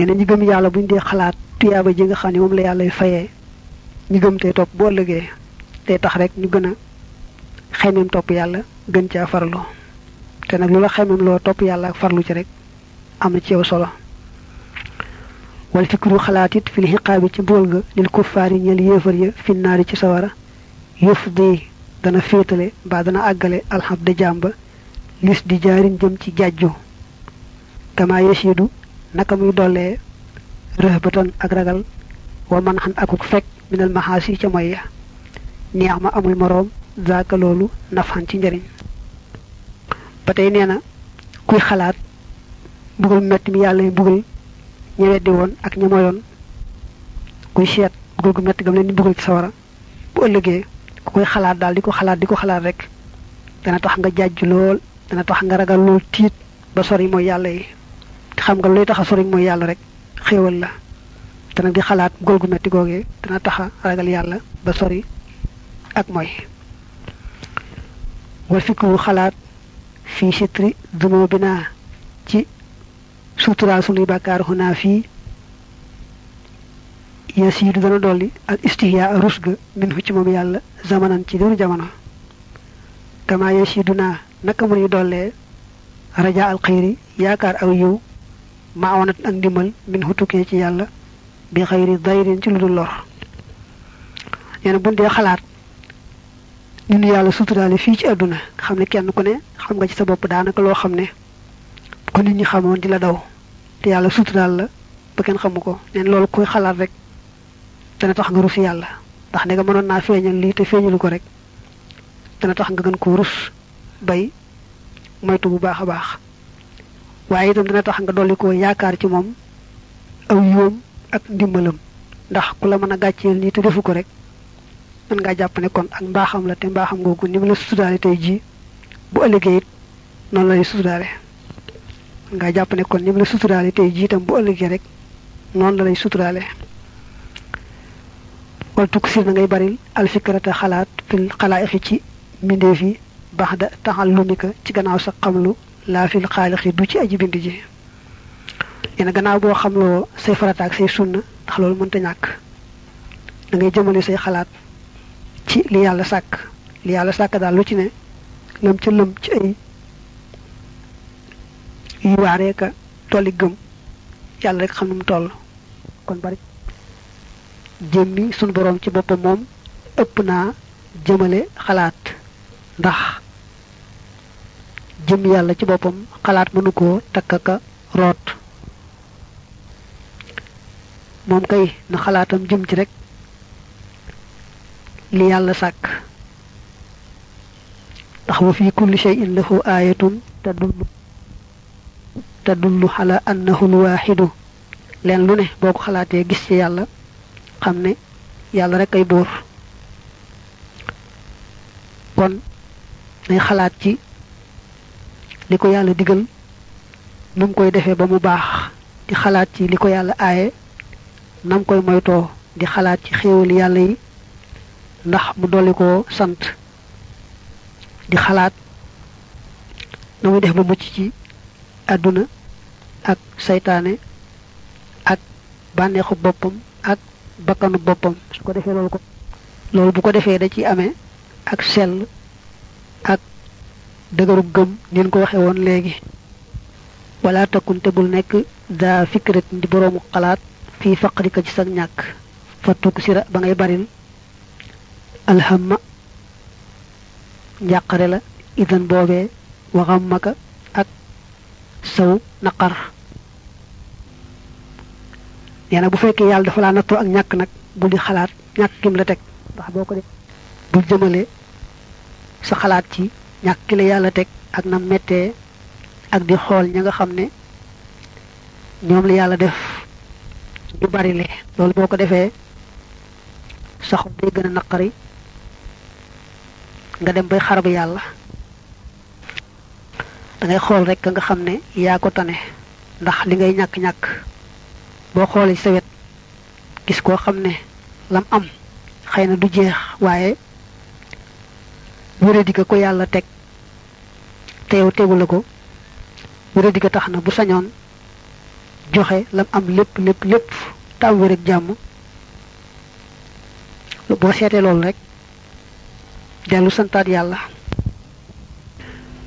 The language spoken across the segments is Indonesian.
ñene ñi gëm yàlla buñ dee xalaat tuyaaba ji nga xam ne moom la yàlla fayee ñu gëm te topp bu ëllëgee te tax rek ñu gën a xemeem topp yàlla gën caa farlu. Te nag lu la xemeem loo topp yàlla ak farlu ci rek am na ci yow solo. Wal fikru xalaat it fil xiqaabi ci mbugal ga lil kuffaari ñeel yéefar ya finnaari ci sawara. Yëf di dana féetale mbaa dana àggale jàmba lis di jaarin jëm ci kama yasidu naka muy dollee rëhbatan ak ragal wa man xan akuk fekk minal maxaasi ca moy ya. Neex ma amul moroom zaaka loolu nafxan ci njëriñ ba tey nee na kuy xalaat mbugal metti mi yàlla yi mbugal ña weddi woon ak ña moyoon. Kuy seet mbugal gu metti gam leen di mbugal ci sawara. Bu ëllëgee ku koy xalaat daal di ko xalaat di ko xalaat rek dana tax nga jàjj lool dana tax nga ragal lool tiit ba sori mooy yàlla yi xam nga luy tax a sori mooy yàlla rek xéewal la te nag di xalaat mbugal gu metti googee dana tax a ragal yàlla ba sori ak mooy wal fikru xalaat fii sitri dumo bi naa ci suturaal sunuy bàkkaar xunaa fii yasiidu dana dolli al istihya rus ga min ci moom yàlla zamanan ci diiru jamono kama yasiidu naa naka mu nuy dollee raja al xayri yaakaar aw yiw ma awanat ak ndimbal min xutukee ci yàlla bi xayri dayrin ci lu lor. Nee na buñ dee xalaat ñu nu yàlla suturaale fii ci àdduna xam ne kenn ku ne xam nga ci sa bopp daanaka loo xam ne ko nit ñi xamoon di la daw te yàlla suturaal la ba kenn xamu ko. Neen loolu koy xalaat rek dana tax nga rus yàlla. Ndax ne nga mënoon naa feeñal lii te feeñalu ko rek dana tax nga gën ko rus bay moytu bu baax baax waaye itam dana tax nga dolli ko yaakaar ci moom aw yoom ak ndimbalam. Ndax ku la mën a gàcceel nii te defu ko rek mën ngaa jàpp ne kon ak mbaaxam la te mbaaxam googu ni mu la suturaale tey jii bu ëllëgee it lay ngaa jàpp ne kon ni mu la suturaale tey jii itam bu ëllëgee rek la lay wal tukk sir na ngay baril alfikrata xalaat fil xalaaixi ci mbindeef yi baax da ci gannaaw sa xamlu laa fil xaalixi du ci aji bind ji. Yéen gannaaw boo xamloo say farata ak say sunna ndax loolu mënta ñàkk. Da ngay jëmale say xalaat ci li yàlla sàkk. Li yàlla sàkk daal lu ci ne lëm ca lëm ci ay ka tolli gëm rek mu toll. Kon bari jëmmi sunu boroom ci boppam moom ëpp jëmale xalaat. Ndax jëmmi yàlla ci boppam xalaat mënu koo takkaka root. Moom kay na xalaatam jëm ci rek li yàlla sàkk. Ndax wa fi kulli shay'in lahu ayatun tadullu tadullu ala annahu alwaxidu leen lu ne boo ko gis ci yàlla xam ne rek ay buur. Kon nay xalaat ci li ko yàlla digal nu mu koy defee ba mu baax di xalaat ci li ko yàlla aaye nam koy moytoo di xalaat ci xéewal yi ndax mu sant di xalaat na muy def ba mucc ci àdduna ak saytaane ak bànneexu boppam ak bakkanu boppam. Su ko defee loolu ko loolu bu ko da ci ak dëgëru gëm nin ko waxe woon léegi. Wala takkunte bul nekk daa fikrat di boroomu xalaat fii faqrika ci sag ñàkk. Fa tukk sira ba ngay baril alhamma. Njàqare la idan boobee waxam maka ak saw naqar. Nee na bu fekkee yàlla dafa laa nattoo ak ñàkk nag bul di xalaat ñàkk kim la teg. Ndax boo ko def bul jëmale sa xalaat ci ñàkk la yàlla teg ak na mettee ak di xool ña nga xam ne ñoom la yàlla def. Ñu bari le. Loolu boo ko defee sa xol day gën a naqari nga dem bay xarab yàlla. Da ngay xool rek nga xam ne yaa ko tane. Ndax li ngay ñàkk-ñàkk boo xoolee sa wet gis koo xam lam am xëy na du jeex waaye wéradi ga ko yàlla teg. Te yow tegu la ko. Wéradi ga na bu sañoon joxe lam am lépp lépp te am wér ak jàmm. Boo seetee loolu rek dellu santaat yàlla.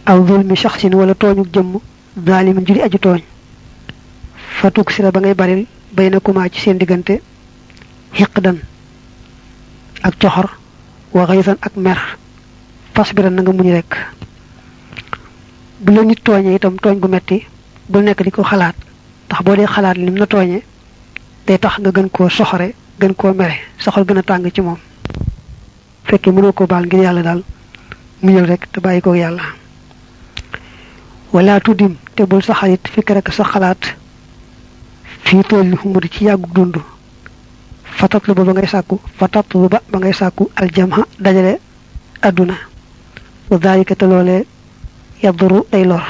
Aw zulmi shaxsin wala tooñu jëmm zaalimin juri aju tooñ. Fatuk sira ba ngay baril bay na kumaa ci seen diggante xiqdan ak coxor wa xaysan ak mer fasbiran na nga muñ rek. Bu la nit tooñee itam tooñ gu metti bul nekk di ko xalaat. Ndax boo dee xalaat lim na tooñee day tax nga gën koo soxore gën koo mere. Soxal gën a tàng ci moom. Fekkee mënoo ko baal ngir yàlla daal muñal rek te bàyyi ko yàlla. Wala tuddim te bul sa xarit rek sa xalaat fii tool li xumudi ci yàggu dund. Fatatlu ba ngay fatatlu ba ngay aljamha dajale adduna wa dalika te loolee yaduru day lor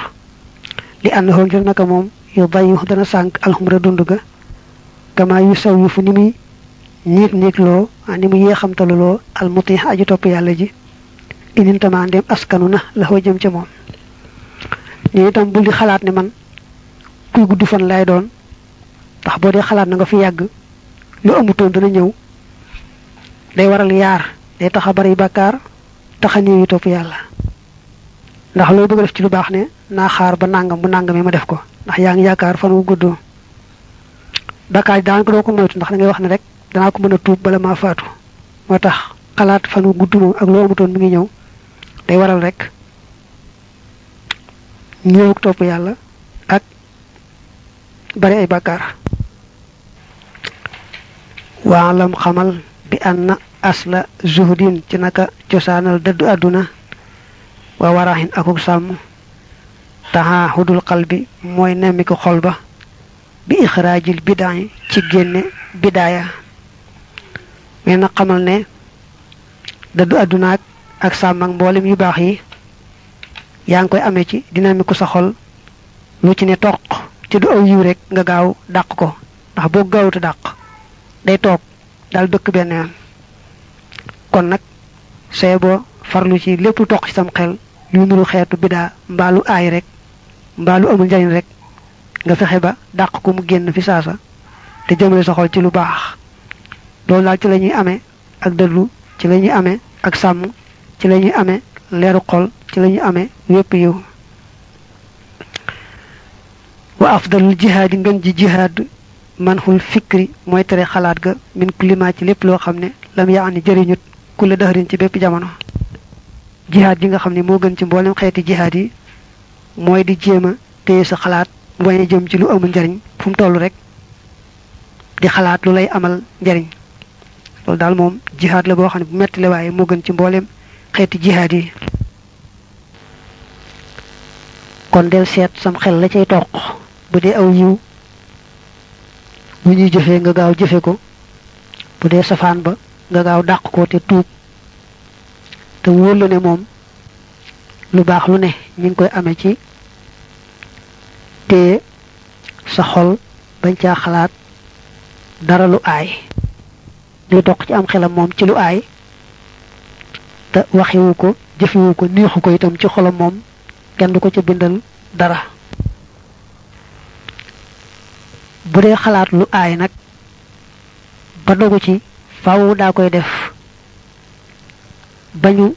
li ànnaxoo ngir naka moom yu bayu dana sànk alxumra dund ga kama yu saw yu fu ni muy niig niig loo ni mu yéexamtalu loo almuti aju topp yàlla ji inintama ndem askanu na la xoo jëm ca moom ni itam bul di xalaat ne man kuy gudd fan lay doon ndax boo dee xalaat nga fi lu amutoon dana ñëw day waral yaar day tax tax a néew yu topp yàlla. ndax loo bëgg def ci lu baax ne naa xaar ba nangam bu nangam ma def ko. ndax yaa ngi yaakaar fan wu gudd. Daanaka doo ko moytu ndax da ngay wax ne rek danaa ko mën a tuub bala maa faatu. moo tax xalaat fan wu gudd moom ak loo amutoon mi ngi ñëw. day waral rek ñëwuk topp yàlla ak bari ay bàkkaar. Waalam xamal bi anna asla zuhdin ci naka cosaanal dëddu àdduna wa waraxin akuk sàmm. Taxa xudul xal bi mooy nemmi ko xol ba bi ixraajil bidaa ci génne bidaaya. Mais na xamal ne dëddu àddunaak ak sàmm ak mboolem yu baax yi yaa ngi koy amee ci dina ko sa xol. Lu ci ne toq ci du aw yiw rek nga gaaw dàq ko ndax boo gaawuta dàq day toog daal dëkk benn yoon. Kon nag see boo farlu ci lépp lu toq ci sam xel lu nuru xeetu bidaa mbaalu aay rek mbaalu amul njariñ rek nga fexe ba dàq ko mu génn fi saasa te jëmale sa xol ci lu baax. Loolu daal ci la ñuy amee ak dëddu ci la ñuy amee ak sàmm ci la ñuy amee leeru xol ci la ñuy amee wépp yiw. Wa afdalul ngën ji jihaad man xul fikri mooy tere xalaat ga min kulima ci lépp loo xam ne lam yaa ni jëriñut kulle dëxërin ci bépp jamono. Jihaad yi nga xam ne moo gën ci mboolem xeeti jihaad yi mooy di jéem a téye sa xalaat bañ a jëm ci lu amul njariñ fu mu toll rek di xalaat lu lay amal njariñ. Loolu daal moom jihaad la boo xam ne bu metti la waaye moo gën ci mboolem xeeti jihaad yi. Kon del seet sam xel la cay toq bu dee aw yiw bu ñuy jëfee nga gaaw jëfe ko bu dee safaan ba nga gaaw dàq ko te tuub. Te wóor lu ne moom lu baax lu ne ñu ngi koy amee ci te sa xol bañ caa xalaat dara lu aay. Luy toq ci am xelam moom ci lu aay. Te waxiwu ko jëfiwu ko neexu ko itam ci xolam moom kenn du ko ca bindal dara. Bu dee xalaat lu aay nag ba dogu ci faaw daa koy def bañu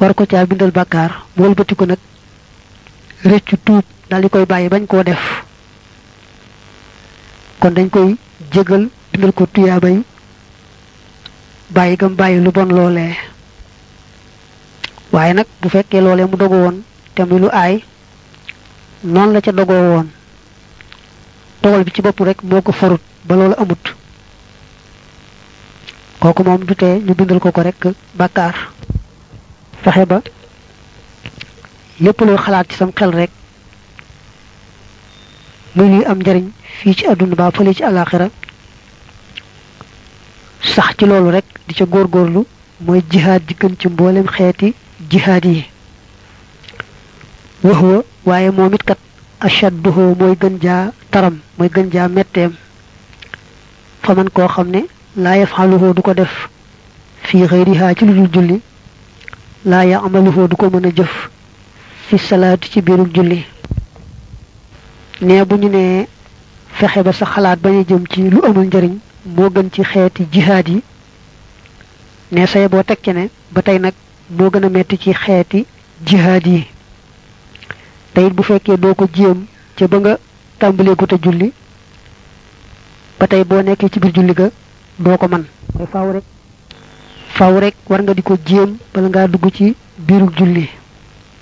war ko caa bindal bàkkaar mu wëlbati ko nag rëccu tuub daal di koy bàyyi bañ koo def. kon dañ koy jégal bindal ko tuyaabay bàyyi gam bàyyi lu bon loolee. waaye nag bu fekkee loolee mu dogu woon te muy lu aay noonu la ca dogoo woon. dogal bi ci bopp rek moo ko farut ba loolu amut. Kooku moom du ñu bindal ko ko rek bàkkaar fexe ba lépp loo xalaat ci sam xel rek muy luy am njariñ fii ci àdduna ba fële ci alaxira sax ci loolu rek di ca góorgóorlu mooy jihaad ji gën ci mboolem xeeti jihaad yi waxwa waaye moom it kat ashadduhu mooy gën jaa taram mooy gën jaa metteem fa man koo xam ne laa yafaluhu du ko def. Fii xëyrihaa ci lu dul julli laa yaamaluhu du ko mën a jëf. Fi salaati ci biirug julli. Nee bu ñu nee fexe ba sa xalaat bañ a jëm ci lu amul njariñ moo gën ci xeeti jihaad yi. Ne say boo teg ne ba tey nag moo gën a metti ci xeeti jihaad yi. Te bu fekkee doo ko jéem ca ba nga tàmbalee te julli ba tey boo nekkee ci biir julli ga doo ko man mooy faaw rek. Faaw rek war nga di ko jéem bala ngaa dugg ci biiru julli.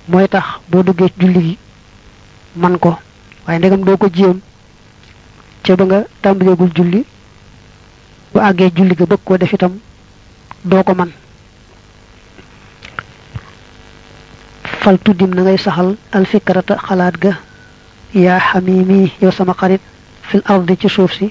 Mooy tax boo duggee ci julli gi man ko. Waaye ndegam doo ko jéem ca ba nga tàmbaleegul julli bu àggee julli ga bëgg koo def itam doo ko man. Fal tuddim na ngay saxal alfikrata xalaat ga. Yaa xamimi yow sama xarit fil ardi ci suuf si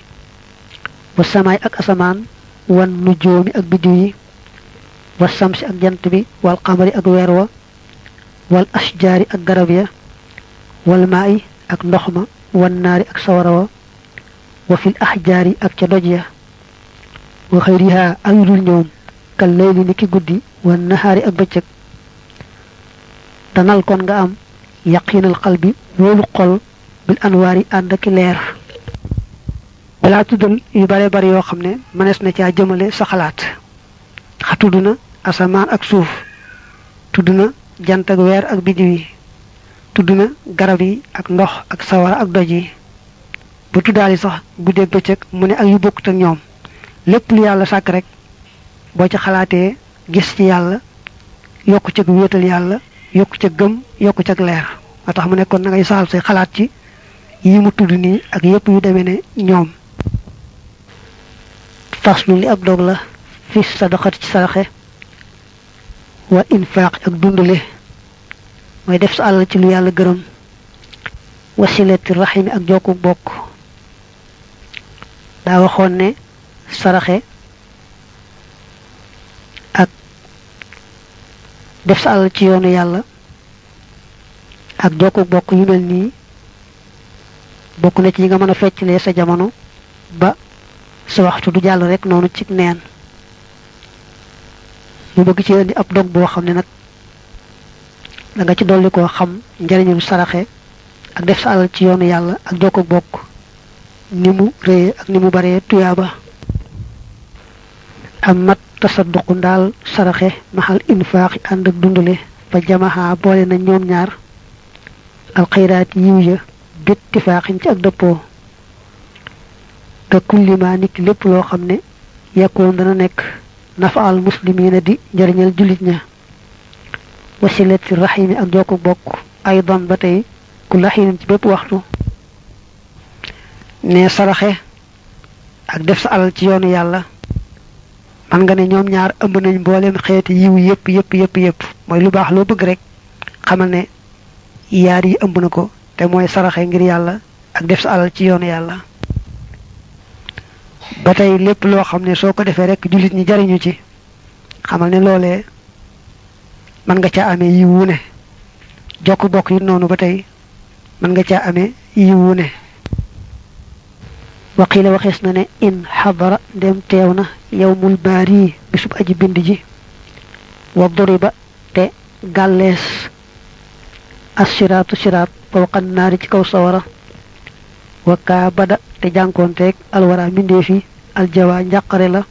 wal maayi ak ndox ma wan naari ak sawara wa wa fil ahjaari ak ca doj ya wa xëyriha ak yu dul ñoom kal layli ni ki guddi wan nahaari ak bëccëg danal kon nga am yaqinal qalbi wóolu xol bil anwaari ànd ak leer balaa tuddal yu bare bari yoo xam ne mënees na caa jëmale sa xalaat. Xa tudd na asamaan ak suuf. Tudd na jant ak weer ak biddiw yi. Tudd garab yi ak ndox ak sawara ak doj yi. Bu tuddaali sax guddeeg bëccëg mu ne ak yu bokkut ak ñoom. Lépp lu yàlla sàkk rek boo ci xalaatee gis ci yàlla yokku ca wéetal yàlla yokku ca gëm yokku ca leer. Moo mu nekkoon na ngay saal say xalaat ci yi mu tudd nii ak yépp yu demee ne ñoom faslu li ab dog la fi sadaqat ci saraxe wa infaq ak dundale mooy def sa àll ci lu yàlla gërëm. Wasilati rahimi ak jokku bokk. Daa waxoon ne saraxe ak def sa àll ci yoonu yàlla ak jokku bokk yu mel nii bokk na ci nga mën a feccalee sa jamono ba sa waxtu du jàll rek noonu ci neen. Mu bëgg ci indi ab dog boo xam ne nag da nga ci dolli koo xam njariñul saraxe ak def sa alal ci yoonu yàlla ak jokko bokk ni mu réye ak ni mu baree tuyaaba. Am mat tasadduqu ndaal saraxe maxal infaaxi ànd ak dundale fa jamaxa boole na ñoom ñaar. Alxayraat yiw ya bittifaaxin ci ak dëppoo ka kullima nit lépp loo xam ne yakkoon dana nekk nafaal muslimina di njariñal jullit ña. Wasilati rahimi ak jokku bokk aydan ba tey ku laxiinin ci bépp waxtu. Ne saraxe ak def sa alal ci yoonu yàlla. Man nga ne ñoom ñaar ëmb nañ mboolem xeeti yiw yépp yépp yépp yépp mooy lu baax loo bëgg rek xamal ne yaar yi ëmb na ko te saraxe ngir yàlla ak def sa alal ci yoonu yàlla ba tey lépp loo xam ne soo ko defee rek jullit ñi jariñu ci. xamal ne loolee mën nga caa amee yiwu ne. jokk bokk yi noonu ba tey mën nga yiwu ne. waqiila waxees na ne in xadara ndem teew na yowmul baari bisub aji bind ji. wa duriba te gàllees. assiraatu siraat fawqa ci kaw sawara wa kaa bada te jànkoonteeg alwara mbindeef yi aljawa njàqare la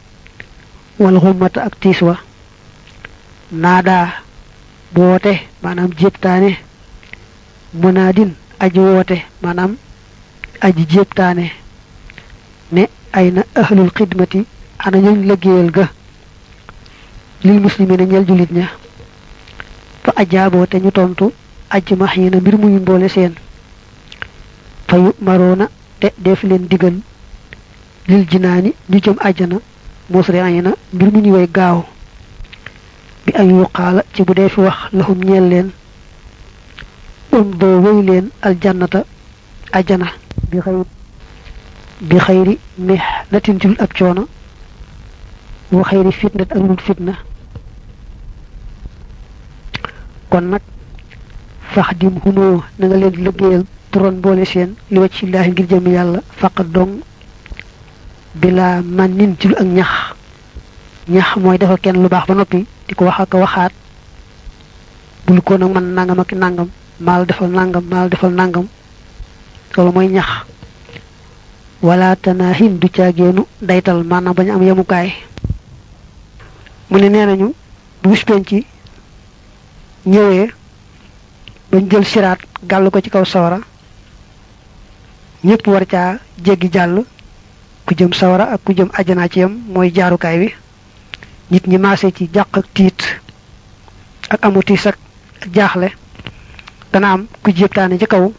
wal xummata ak tiis wa naadaa boote maanaam jéebtaane munaadin aji woote maanaam aji jéebtaane ne ay na ahlul xidmati ana ñuñ liggéeyal ga. Lil muslimina ñel julit ña fa ajaaboo te ñu tontu ajj max yi na mbir muñu mboole seen fa yu maroona te def leen digal lil jinaani ñu jëm àjjana musri ay na mbir mu ñu way gaaw bi ay yuqaala ci bu dee fi wax laxum ñeel leen um doo wéy leen aljannata àjjana bi xëy mih natin ci ab coono wa xëyri fitnat ak fitna kon nag fax dim humoo na leen liggéeyal turon boole seen li wacc illaahi ngir jëm yàlla faqat dong bila man nin ci lu ak ñax. Ñax mooy defal kenn lu baax ba noppi di ko wax ak waxaat. Bul ko nag man nangam ak nangam maal defal nangam maal defal nangam. Loolu mooy ñax. Wala tanaahin du caageenu daytal maanaam bañ am yemukaay. Mu ne nee nañu bu bis penc ñëwee bañ jël siraat gàll ko ci kaw sawara ñëpp war caa jéggi jàll. Ku jëm sawara ak ku jëm ajana ci yam mooy jaarukaay bi nit ñi maase ci jàq tiit ak amu tiis ak jaaxle. Dana am ku jéptaane ci kaw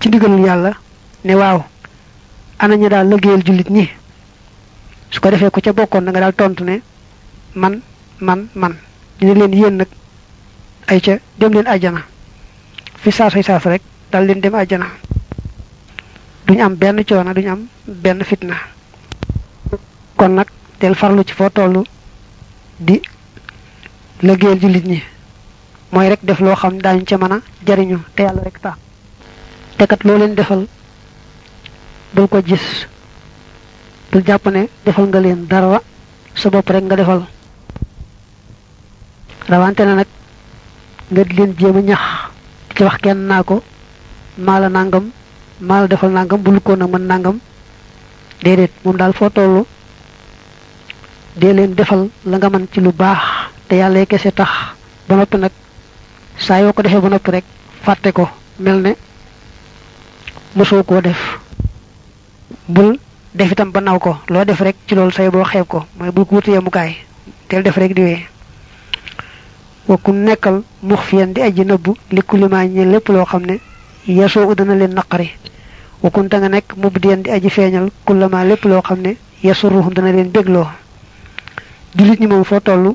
ci ndigalul yàlla ne waaw ana ñu daal liggéeyal jullit ñi. Su ko defee ku ca bokkoon na daal tontu ne man man man. Dina leen yéen nag ay ca dem leen ajjana fi saasay saas rek dal leen dem ajjana duñ am benn coono duñ am benn fitna. Kon nag del farlu ci foo toll di liggéeyal jullit ñi. Mooy rek def loo xam daañu ca mën a jariñu te yàlla rek tax. Te kat loo leen defal bul ko gis. Bul jàpp ne defal nga leen dara sa bopp rek nga defal. Rawante na nag nga di leen jéem a ñax. Ci wax kenn naa ko maa la nangam maa la defal nangam bul ko nag mën nangam. Déedéet moom daal foo tollu dee leen defal la nga mën ci lu baax te yàlla kese tax. Ba noppi nag saa yoo ko defee ba noppi rek fàtte ko. Mel ne mosoo koo def. Bul def itam ba naw ko. Loo def rek ci loolu say boo xeeb ko. Mooy bul ko wuti yemukaay. Teel def rek di wee. Wa ku nekkal mux fiyan di aji nëbbu li kulima ñe lépp loo xam ne yasoo dana leen naqari. Wa kunta nga nekk mub diyan di aji feeñal kullama lépp loo xam ne yasuruhum dana leen bégloo. Jullit ñi moom foo toll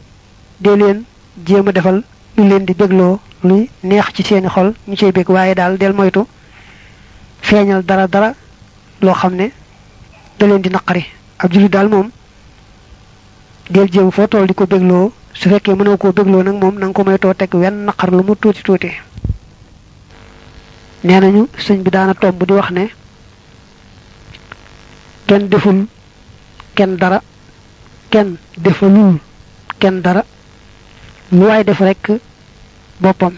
dee leen jéem a defal lu leen di bégloo luy neex ci seeni xol ñu cay bég. Waaye daal del moytu feeñal dara dara loo xam ne da leen di naqari. Ab jullit daal moom del jéem foo toll di ko bégloo su fekkee mënoo koo bégloo nag moom na ko moytoo teg wenn naqar lu mu tuuti tuuti. Nee nañu sëñ bi daana tomb di wax ne kenn deful kenn dara kenn defalul kenn dara. Lu waay def rekk boppam.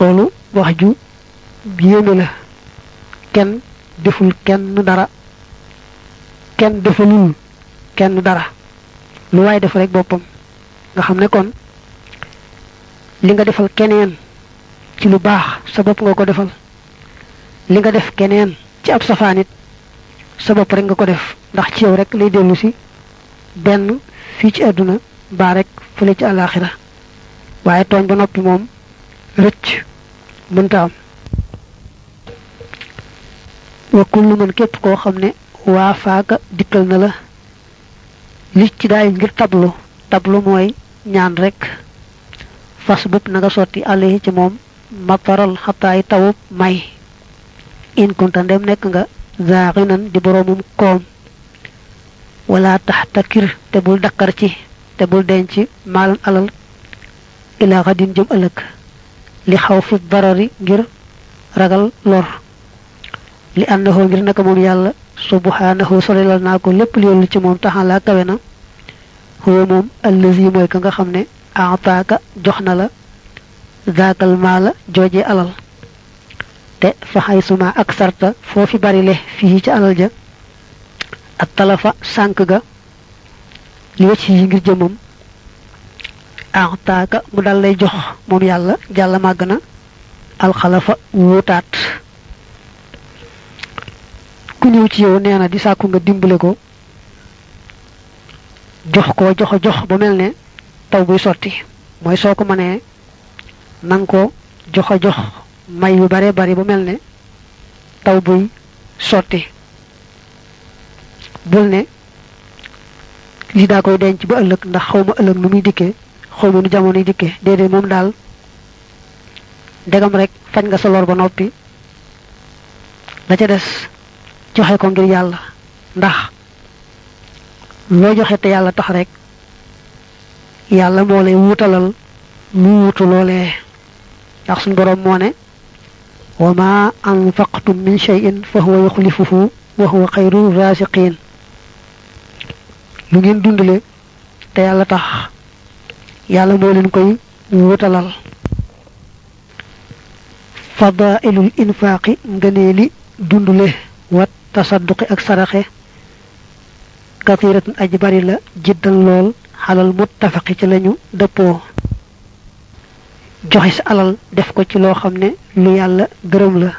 Loolu wax ju yéeme la. Kenn deful kenn dara. Kenn defalul kenn dara. Lu waay def rek boppam. Nga xam kon li nga defal keneen ci lu baax sa bopp nga ko defal. Li nga def keneen ci ab safaanit sa bopp rek nga ko def. Ndax ci yow rek lay dellu si. Benn fii ci àdduna baa rek fële ci àllaaxira. Waaye tooñ ba noppi moom rëcc mënta am. Wa kullu man képp koo xam ne waa faaka dikkal na la li ci daay ngir tablu tablu mooy ñaan rek. Fas na nga sotti àll ci moom mataral xataay tawub may. In ndem nekk nga zaaxinan di boroomum koom. Wala tax takir te bul dakkar ci te bul denc maalan alal ilaa xadin jëm ëllëg. Li xaw fi darari ngir ragal lor. Li àndaxoo ngir naka moom yàlla subhanahu solelal naa ko lépp li yollu ci moom taxalaa kawe na. Huwa moom allazi mooy ka nga xam ne aataaka jox na la zaakal maala jooje alal. Te fa xaysuma ak sarta foofi bari le fii ci alal ja ak talafa sànq ga li wacc yi ngir jëmam aataaka mu dal jox moom yàlla jàlla màgg na alxalafa wuutaat. Ku ñëw ci yow nee na di sàkku nga dimbale ko jox ko jox jox ba mel ne taw buy sotti mooy soo ko mënee nang ko jox jox may yu bare bari ba mel ne taw buy sotti. Bul ne lii daa koy denc ba ëllëg ndax xaw ma ëllëg nu muy dikkee xaw ma nu jamono yi dikkee. Déedéet moom daal ndegam rek fañ nga sa lor ba noppi. La ca des joxe ko ngir yàlla ndax loo joxe te yàlla tax rek yàlla moo lay wuutalal lu wuutu loolee ndax suñ boroom moo ne wa ma anfaqtum min shay'in fa huwa yuxlifuhu wa huwa xayru raasiqiin lu ngeen dundale te yàlla tax yàlla moo leen koy wuutalal fadailul infaaqi ngëneeli dundule wat tasadduqi ak saraxe kathiratun aji bari la jiddan lool xalal muttafaqi ci lañu dëppoo joxe sa alal def ko ci loo xam ne lu yàlla gërëm la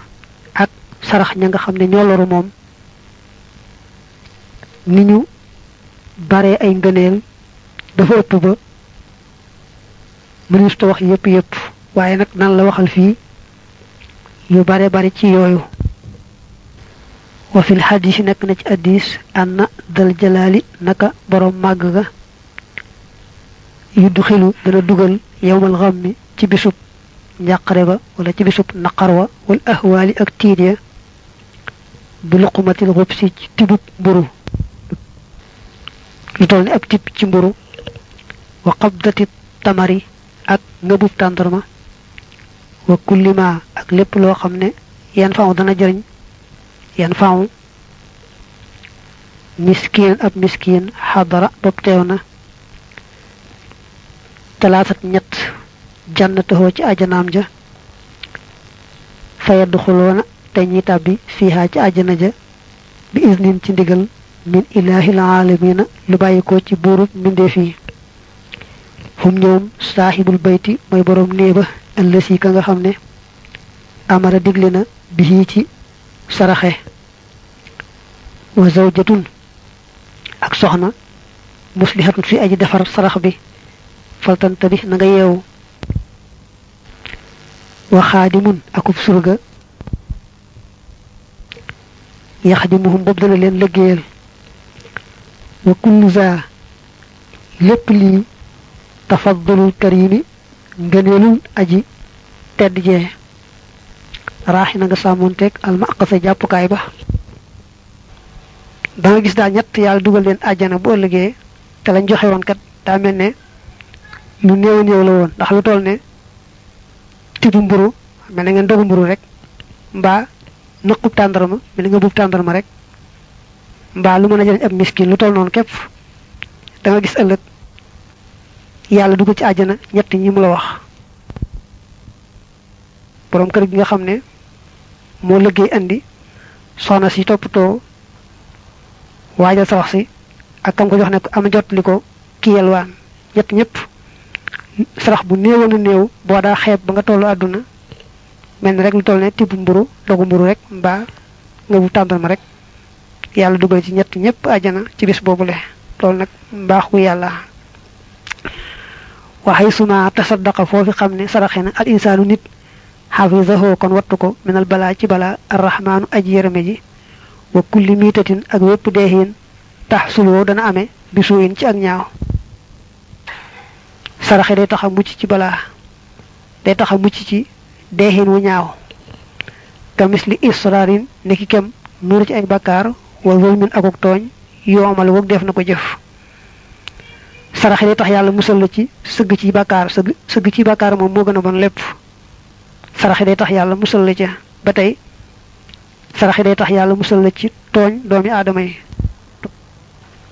ak sarax ña nga xam ne ñoo loru moom. Ni ñu bare ay ngëneel dafa ëpp ba mënees ta wax yépp yépp waaye nag nan la waxal fii yu bare bari ci yooyu. Wa fil hadisi nekk na ci anna dal jalaali naka borom màgg ga yuddu dugal yowmal xammi ci bisub njàqare ba wala ci bisub naqar wa wal ahwaali ak tiit ya bi luqumatil xubsi ci tibub mburu lu toll ni ab tib ci mburu wa qabdati tamari ak ngëbub tàndarma wa kullima ak lépp loo xam ne yan faaw dana jëriñ yan faaw miskin ab miskin xadara bopp teew na talaasat ñett jannatahoo ci ajanaam ja faya duxuloona te ñi tàbbi fiihaa ci ajana ja bi isnin ci ndigal min ilaahil aalamiina lu bàyyi ko ci buurub mbindeef yi hum ñoom saaxibul bayti mooy boroom néeba ëllësi ka nga xam ne amara digle na bi ci saraxe wa zawjatun ak soxna muslihatun fi aji defar sarax bi faltanta bi na nga yeewu wa xaadimun akub surga. Yaxdimuhum bopp dana leen liggéeyal. Wa kullu za lépp lii tafaddulul karimi ngëneelul aji tedd jee raaxi na nga sàmmoonteeg almaqasa jàppukaay ba. Da nga gis daal ñett yàlla dugal leen àjjana bu ëllëgee te lañ joxe woon kat mel ne lu néew la woon ndax lu toll ne tibu mburu mel na ngeen dogu mburu rek mbaa nëqub tàndarma mel na nga buub tàndarma rek mbaa lu mën a jëriñ ab miskin lu toll noonu képp da nga gis ëllëg yàlla dugal ci àjjana ñett ñi mu la wax. Borom kër gi nga xam ne moo liggéey andi soxna si toppatoo waajal sa wax si ak kam ko jox ne ko am jot li ko kiyal waan ñett sarax bu néewoon a néew boo daa xeeb ba nga tollu àdduna mel ni rek lu toll ne tibb mburu dogu mburu rek mbaa nga bu tàndal rek yàlla dugal ci ñett ñëpp àjjana ci bis boobule. Loolu nag mbaaxu yàlla. Waxay suma tasaddaqa foofi xam ne na al insaanu nit xafisahu kon wattu ko minal balaa ci balaa arrahmaanu aji yërëme ji wa kulli miitatin ak wépp deexiin tax sulwoo dana amee bisuin ci ak ñaaw saraxe day tax a mucc ci balaa day tax a mucc ci deexin wu ñaaw. Kamis li israarin niki kem nuuru ci ay bakkaar wa zulmin akuk tooñ yoomal woog def na ko jëf. Saraxe day tax yàlla musal la ci sëgg ci bakkaar sëgg ci bakkaar moom moo gën a bon lépp. Saraxe day tax yàlla musal la ca. Ba tey saraxe day tax yàlla musal la ci tooñ doomi aadama yi.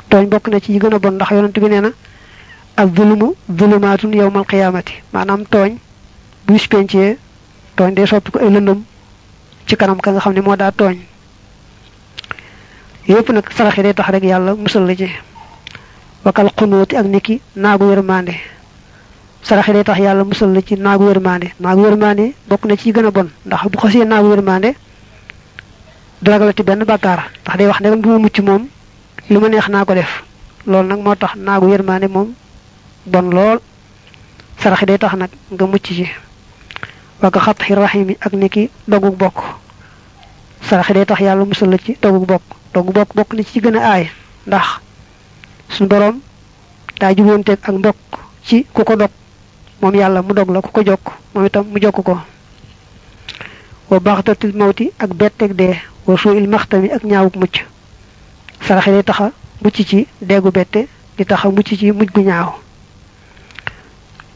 Tooñ bokk na ci yi gën a bon ndax yonent bi nee na ak zulumu zulumaatun yawmal qiyaamati maanaam tooñ bu bis pencee tooñ day soppi ko ay lëndëm ci kanam ka nga xam ne moo daa tooñ. Yépp nag saraxe day tax rek yàlla musal la ci. Wakal xunuuti ak niki naagu yërmande. Saraxe day tax yàlla musal la ci naagu yërmande. Naagu yërmande bokk na ci gën a bon ndax bu xasee naagu yërmande du ragalati benn bàkkaar ndax day wax ne du ma mucc moom lu ma neex naa ko def. Loolu nag moo tax naagu yërmande moom bon lool. Saraxe day tax nag nga mucc ci. Waka xat xi yi ak niki dogug bokk. Saraxe day tax yàlla musal la ci dogug bokk. Dogug bokk bokk na ci gën a aay. Ndax suñu boroom daa juboonteeg ak mbokk ci ku ko dog. Moom yàlla mu dog la ku ko jokk. Moom itam mu jokk ko. Wa baxtatil mawti ak betteeg dee. Wa suu il maxtami ak ñaawuk mucc. Saraxe day taxa mucc ci deegu bette di taxa mucc ci mujj gu ñaaw.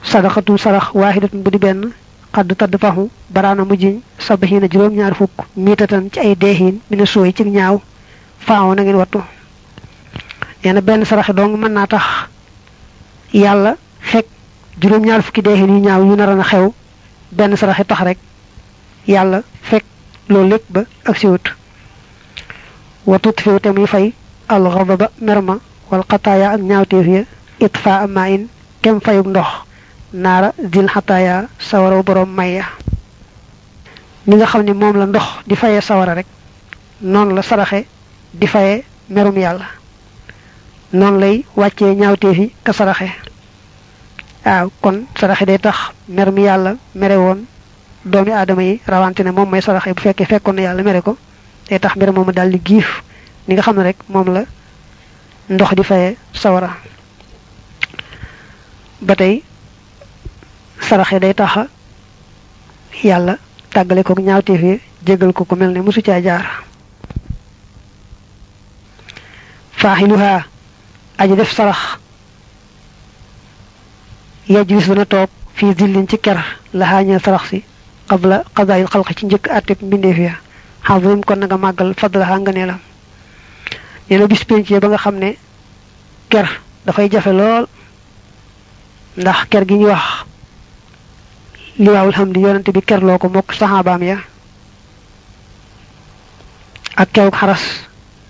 Sadaxatu sarax waaxidatun bu di benn xadd tadd faxu baraana mujjiñ sabaxiina juróom-ñaar fukk miitatan ci ay deexiin mi ne sooy ci ñaaw faaw na ngeen wattu. Nee na benn saraxe dong mën naa tax yàlla fekk juróom-ñaar fukki deexin yu ñaaw yu nar a xew benn saraxe tax rek yàlla fekk loolu lépp ba ak siwut wa tutfiw te muy fay al ghadaba merma wal qataaya ak ñaawteef ya itfa ama in kem fayuk ndox naara dil xataaya sawara borom maya ni nga xam ne moom la ndox di fayee sawara rek noonu la saraxe di fayee merum yàlla. Noonu lay wàccee ñaawteef yi ka saraxe. Waaw kon saraxe day tax mer mi yàlla mere woon doomi aadama yi rawante ne moom may saraxe bu fekkee fekkoon na yàlla mere ko day tax mbir moomu daal di giif. Ni nga xam ne rek moom la ndox di fayee sawara. Ba tey saraxe day taxa yàlla tàggale ko ñaawteef yi jégal ko ku mel ne mosu caa jaar. Faaxiluha aji def sarax. Yajlis dana toog fii zillin ci ker la xaañee sarax si qabla qadaayil xalq ci njëkk àtteb mbindeef ya. Xadrim kon na nga màggal fadlaha nga neelam nee na bis penc ba nga xam ne ker dafay jafe lool ndax ker gi ñu wax liwaawul xam di yonante bi kerloo ko mokk saxaabaam ya ak keruk xaras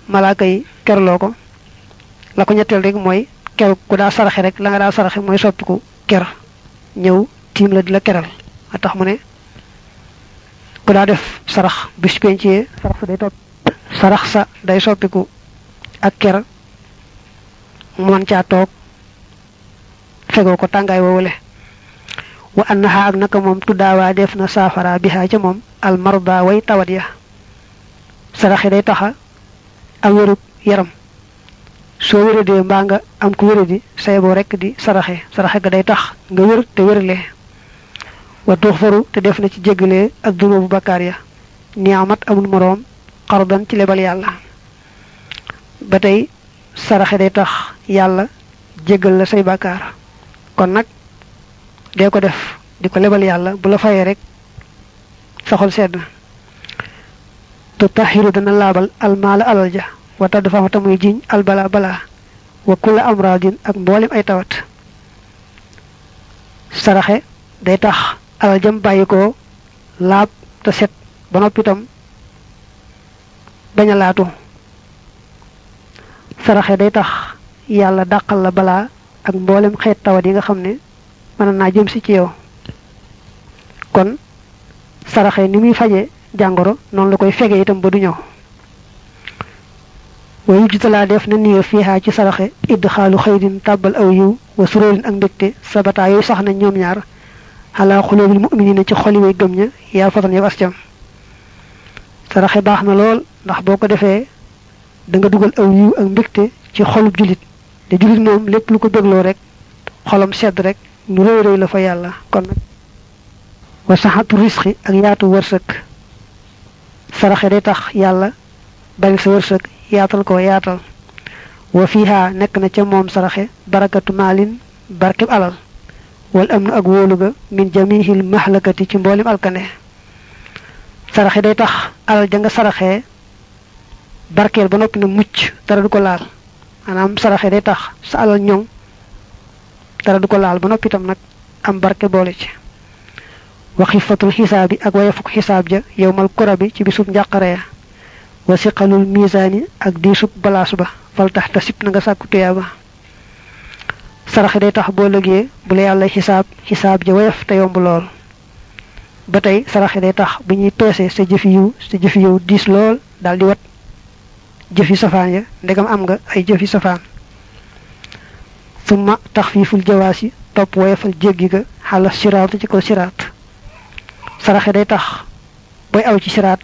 malaaka yi kerloo ko. La ko ñetteel rek mooy keruk ku daa saraxe rek la nga daa saraxe mooy soppiku ker ñëw tiim la di la keral. A tax mu ne ku daa def sarax bis pencee sarax sa day topp sarax sa day soppiku ak ker mën caa toog fegoo ko tàngaay woowule wa annaha ak naka moom tuddaawaa def na saafara bihaa ca moom al marda way tawat ya saraxe day taxa am wérug yaram soo wéradee mbaa nga am ku wéradi say boo rekk di saraxe saraxe ga day tax nga wér te wérale wa tuxfaru te def na ci jéggalee ak dunubu bakkaar ya niamat amul moroom xardan ci lebal yàlla ba tey saraxe day tax yàlla jéggal la say bakkaar kon nag dee ko def di ko lebal yàlla bu la fayee rek saxol sedd. Tutahiru dana laabal almaala alal ja wata dafa fa tamuy jiñ albala bala wa kula amradin ak mboolem ay tawat. Saraxe day tax alal jam bàyyi ko laab te set ba noppi itam bañ a laatu. Saraxe day tax yàlla dàqal la balaa ak mboolem xeet tawat yi nga xam mën naa jëm ci yow kon saraxe ni muy faje jàngoro noonu la koy fege itam ba du ñëw wa yujtalaa def na niyo fiihaa ci saraxe idd xaalu xëydin tàbbal aw yiw wa suróolin ak mbégte sabataa yooyu sax na ñoom ñaar xalaa xuloobil mu'minina ci xoli way gëm ña yaa fatan yow ascam saraxe baax na lool ndax boo ko defee da nga dugal aw yiw ak mbégte ci xolub julit te julit moom lépp lu ko bégloo rek xolam sedd rek nu rëy rëy la fa yàlla kon nag wa saxatu risqi ak yaatu wërsëg saraxe day tax yàlla bari sa wërsëg yaatal ko yaatal wa fiha nekk na ca moom saraxe barakatu maalin barkeb alal wal am ak wóolu ga min jamihil mahlakati ci mboolem alkane saraxe day tax alal ja nga saraxee barkeel ba noppi na mucc dara du ko laal maanaam saraxe day tax sa alal ñoŋ dara du ko laal ba noppi itam nag am barke boole ci. Wa xifatul xisaabi ak wayafuk xisaab ja yowmal kura bi ci bisub njàqare ya. Wa siqalul misaani ak diisub balaas ba fal tax ta sib na nga sàkku tuyaaba saraxe day tax boo lëgee bu la yàlla xisaab xisaab ja wayaf te yomb lool. Ba tey saraxe day tax bu ñuy peese sa jëfi yiw sa jëfi yiw diis lool daal di wat jëfi safaan ya ndegam am nga ay jëfi safaan summa taxfiiful yi topp woyefal jéggi ga xala siraat ci ko siraat. Saraxe day tax booy aw ci siraat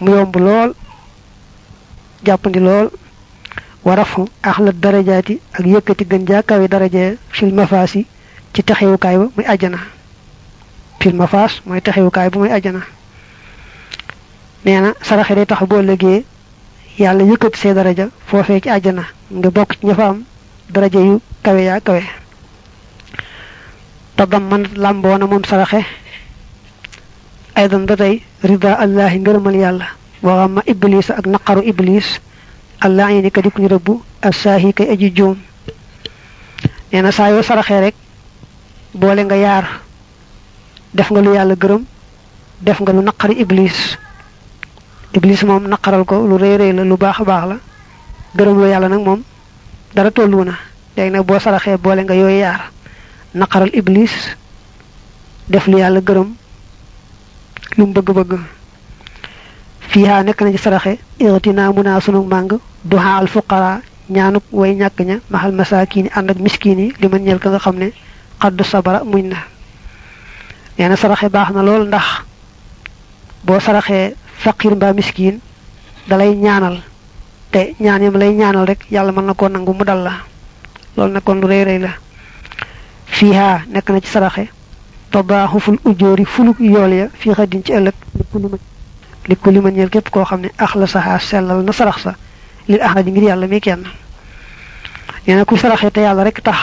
mu yomb lool jàppandi lool. Warafu axla darajaati ak yëkkati gën jaa kawe daraja fil yi ci taxewukaay ba muy àjjana. Fil mafaas mooy taxewukaay ba muy àjjana. Nee na saraxe day tax boo lëgee yàlla yëkkati see daraja foofee ci àjjana nga bokk ci ña am. Daraja yu kawe yaa kawe. Te dam man làmboona moom saraxe. Aydan ba tey rida allahi ngërëmal yàlla. Waxam ma iblis ak naqaru iblis allah ni ka dikuñu rëbbu assaahi kay aji juum. Nee na saa yoo saraxee rek boole nga yaar. Def nga lu yàlla gërëm def nga lu naqari iblis. Iblis moom naqaral ko lu rëy rëy la lu baax a baax la. Gërëm lu yàlla nag moom dara tollu na léegi nag boo saraxee boole nga yooyu yaar. Naqaral iblis def lu yàlla gërëm lu mu bëgg-bëgg. Fiiha nekk na ci saraxe irtina mu naa sunu màng duha al fuqara ñaanuk way ñàkk ña maxal masaakin yi ànd ak miskin yi li ma ñeel ka nga xam ne xaddu sabara muñ na. Nee na saraxe baax na lool ndax boo saraxee faqir mbaa miskin dalay ñaanal te ñaan yam lay ñaanal rek yàlla mën na koo nangu mu dal la loolu nag kon lu rëy rëy la fiiha nekk na ci saraxe tadaaxuful ujóori fuluk yool ya. Fii xaddin ci ëllëg li ku li ma ñeel képp koo xam ne ax la saxaa sellal na sarax sa. Lil ahadi ngir yàlla mi kenn nee na ku saraxee te yàlla rek tax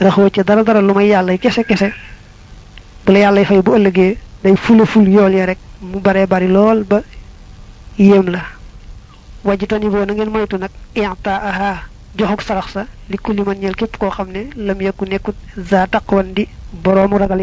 raxoo ci dara dara yàlla kese kese. Bu la yàlla fay bu day fula ful yool ya rek. Mu baree bari lool ba yéem la wajitani boo na ngeen moytu nag i'taaha joxuk sarax sa li ku li ma ñeel képp koo xam lam nekkut za taqwan di boroomu ragal